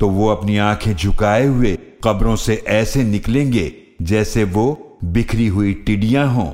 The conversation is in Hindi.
तो वो अपनी आँखें झुकाए हुए कब्रों से ऐसे निकलेंगे जैसे वो बिखरी हुई टिडियाँ हों।